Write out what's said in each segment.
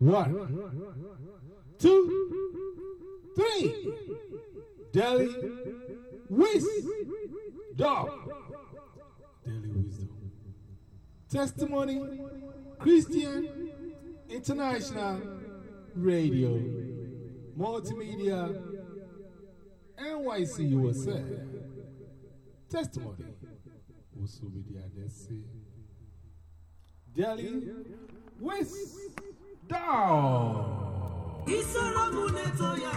One, two, three. Daily wisdom. Daily wisdom. Testimony Christian International Radio. Multimedia NYC USA. Testimony. Also Adesi. Daily wisdom. Isoro mụ na-eto ya,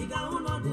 ị ga-ahụ na ọ dị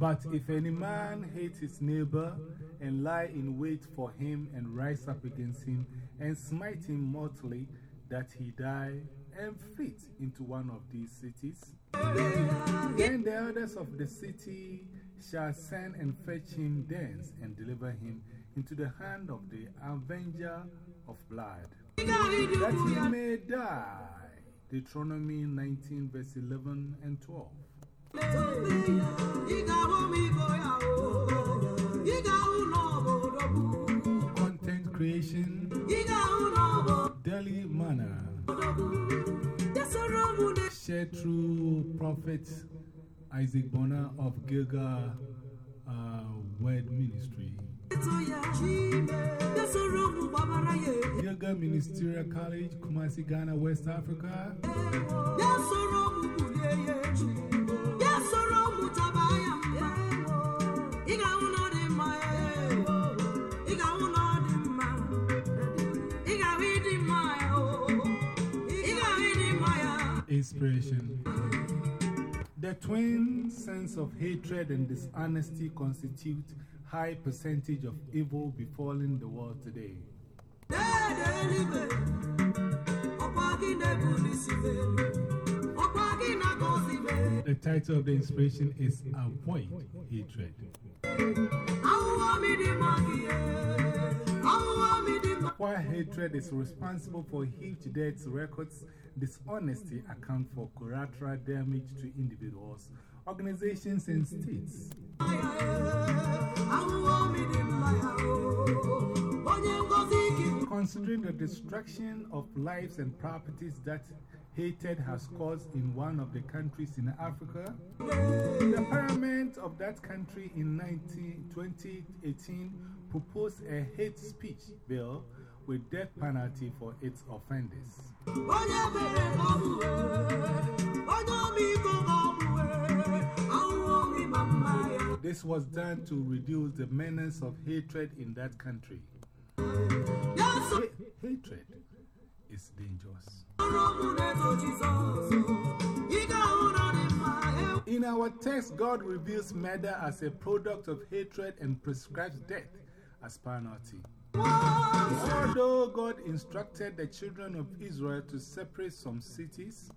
But if any man hate his neighbor and lie in wait for him and rise up against him and smite him mortally, that he die and flee into one of these cities, then the elders of the city shall send and fetch him thence and deliver him into the hand of the avenger of blood, that he may die. Deuteronomy 19, verse 11 and 12. Content creation, daily manner. Shared through Prophet Isaac Bonner of Gilgal uh, Word Ministry. Gilgal Ministerial College, Kumasi, Ghana, West Africa. The twin sense of hatred and dishonesty constitute high percentage of evil befalling the world today. The title of the inspiration is Avoid Hatred. While hatred is responsible for huge death records, dishonesty accounts for collateral damage to individuals, organizations, and states. Considering the destruction of lives and properties that hatred has caused in one of the countries in Africa, the parliament of that country in 19, 2018 proposed a hate speech bill with death penalty for its offenders. This was done to reduce the menace of hatred in that country. Ha- hatred is dangerous. In our text, God reveals murder as a product of hatred and prescribes death as penalty. Although God instructed the children of Israel to separate some cities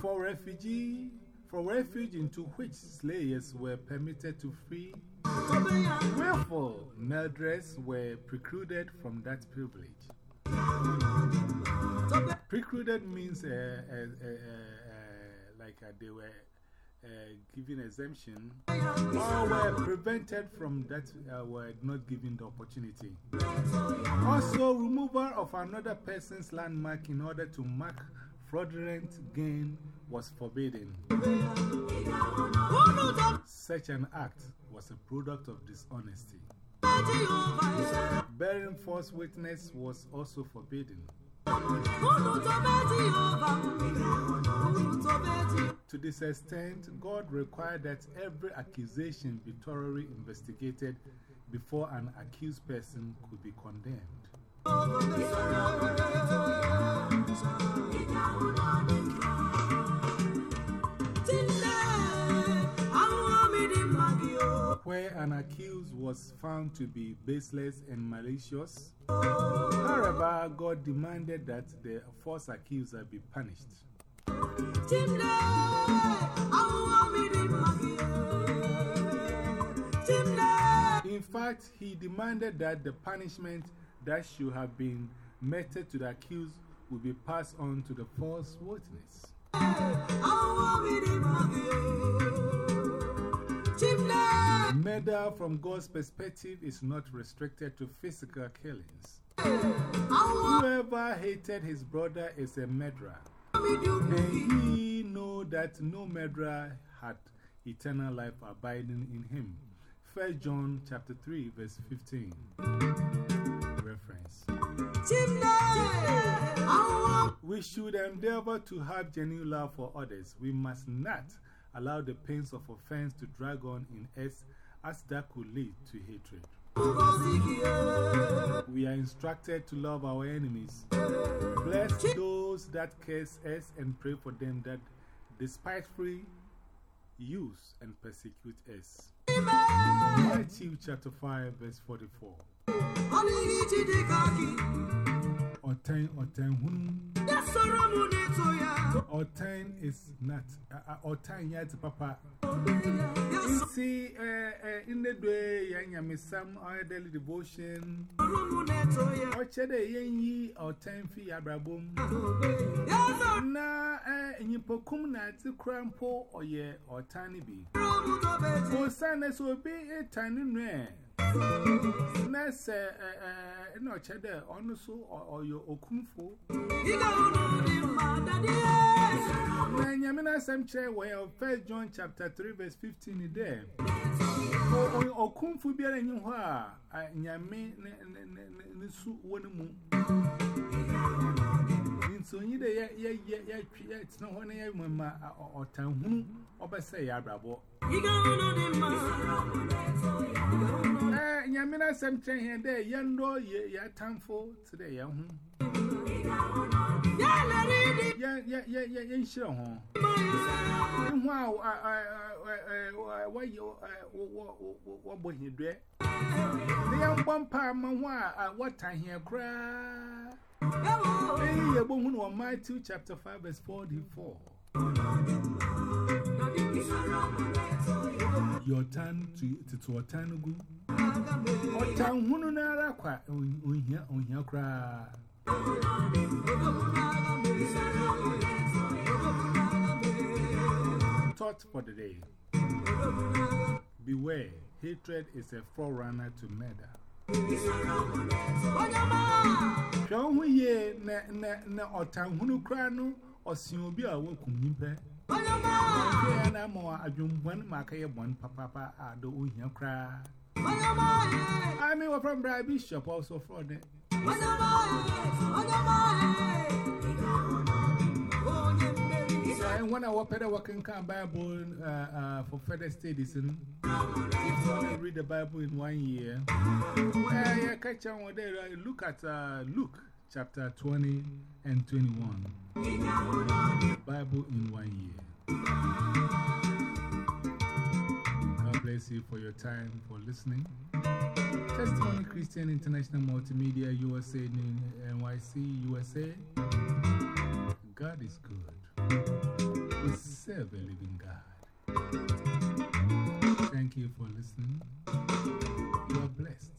for refugee, for refuge into which slayers were permitted to flee, wherefore murderers were precluded from that privilege. Precluded means uh, uh, uh, uh, like uh, they were uh, given exemption or were prevented from that, uh, were not given the opportunity. Also, removal of another person's landmark in order to mark fraudulent gain was forbidden. Such an act was a product of dishonesty. Bearing false witness was also forbidden. This extent, God required that every accusation be thoroughly investigated before an accused person could be condemned. Where an accused was found to be baseless and malicious, however, God demanded that the false accuser be punished. In fact, he demanded that the punishment that should have been meted to the accused would be passed on to the false witness. Murder, from God's perspective, is not restricted to physical killings. Whoever hated his brother is a murderer. And he know that no murderer had eternal life abiding in him. 1 John chapter 3, verse 15. Reference. We should endeavor to have genuine love for others. We must not allow the pains of offense to drag on in us as that could lead to hatred. We are instructed to love our enemies. Bless those those that curse us and pray for them that despitefully use and persecute us. Matthew chapter 5, verse 44. or time is not, uh, uh or time yet, Papa. You see, uh, uh, in the day, young am some or daily devotion, or cheddar, yen ye, or time fee, abrabum. Na, uh, and you pocum, not to crampo, or ye, or tiny bee. O sana so be a tiny nwe. Na se no chede onu so or your okumfo. Na nyamina sem che we of 1 John chapter 3 verse 15 there. O okumfo biara nyi ho a nyame ne su wonu mu. Nso nyi de ya ya ya ya twi ya tena ho na ya mama otan hunu obese ya abrabo. Eh, Yamina some train here there, young door, ya tamfo today, young. Yeah, yeah, yeah, yeah, yeah, sure. Wow, why you, what boy you dread? The young one palm, what time here cry? Hey, you're born on Matthew chapter 5, verse 44. Your turn to to a turn go. Or town Hununara qua on here on your cry. Thought for the day Beware, hatred is a forerunner to murder. John, we ye na or town who crano or see you be a welcome himper. And I'm more a jum one marker one papa do you cry. I mean, from Bribe Bishop also fraud. When I was better working can Bible uh, uh, for further studies, and if you read the Bible in one year, yeah, catch on there. Look at uh, Luke chapter 20 and 21. Bible in one year. God bless you for your time for listening. Testimony Christian International Multimedia USA, NYC, USA. God is good. We serve a living God. Thank you for listening. You are blessed.